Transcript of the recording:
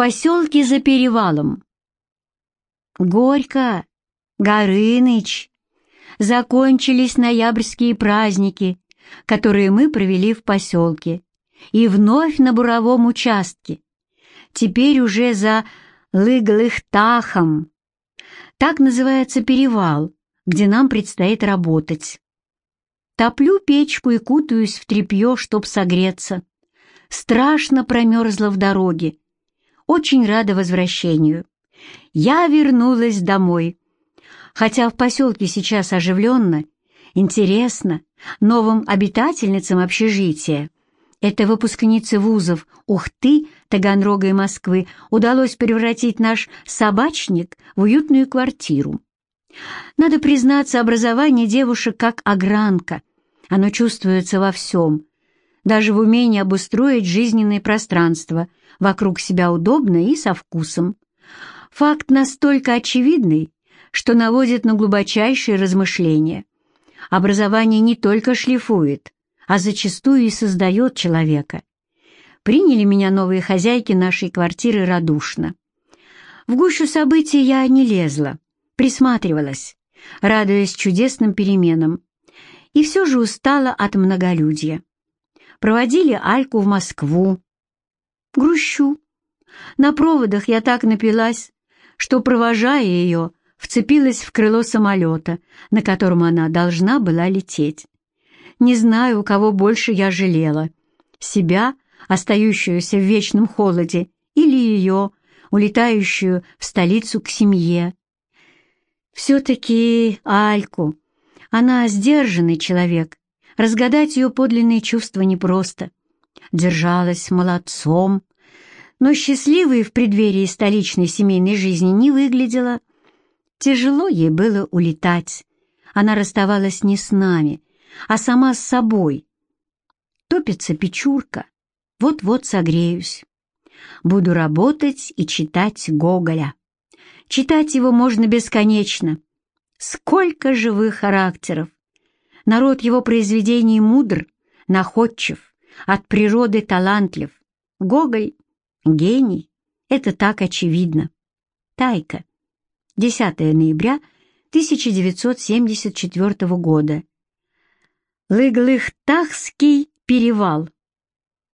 поселке за перевалом. Горько, Горыныч, закончились ноябрьские праздники, которые мы провели в поселке, и вновь на буровом участке, теперь уже за Лыглыхтахом. Так называется перевал, где нам предстоит работать. Топлю печку и кутаюсь в тряпье, чтоб согреться. Страшно промерзла в дороге. Очень рада возвращению. Я вернулась домой. Хотя в поселке сейчас оживленно, интересно, новым обитательницам общежития. Это выпускницы вузов Ухты, Таганрога и Москвы удалось превратить наш собачник в уютную квартиру. Надо признаться, образование девушек как огранка. Оно чувствуется во всем, даже в умении обустроить жизненное пространство вокруг себя удобно и со вкусом. Факт настолько очевидный, что наводит на глубочайшие размышления. Образование не только шлифует, а зачастую и создает человека. Приняли меня новые хозяйки нашей квартиры радушно. В гущу событий я не лезла, присматривалась, радуясь чудесным переменам, и все же устала от многолюдья. Проводили Альку в Москву. Грущу. На проводах я так напилась, что, провожая ее, вцепилась в крыло самолета, на котором она должна была лететь. Не знаю, кого больше я жалела. Себя, остающуюся в вечном холоде, или ее, улетающую в столицу к семье. Все-таки Альку. Она сдержанный человек. Разгадать ее подлинные чувства непросто. Держалась молодцом, но счастливой в преддверии столичной семейной жизни не выглядела. Тяжело ей было улетать. Она расставалась не с нами, а сама с собой. Топится печурка. Вот-вот согреюсь. Буду работать и читать Гоголя. Читать его можно бесконечно. Сколько живых характеров! Народ его произведений мудр, находчив, от природы талантлив. Гоголь Гений — это так очевидно. Тайка. 10 ноября 1974 года. Лыглыхтахский перевал.